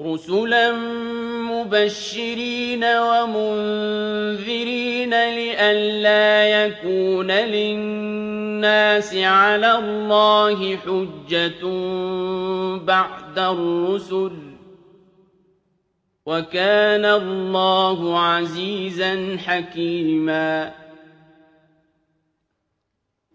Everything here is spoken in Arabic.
رُّسُلًا مُّبَشِّرِينَ وَمُنذِرِينَ لِئَلَّا يَكُونَ لِلنَّاسِ عَلَى اللَّهِ حُجَّةٌ بَعْدَ الرُّسُلِ ۚ وَكَانَ اللَّهُ عَزِيزًا حَكِيمًا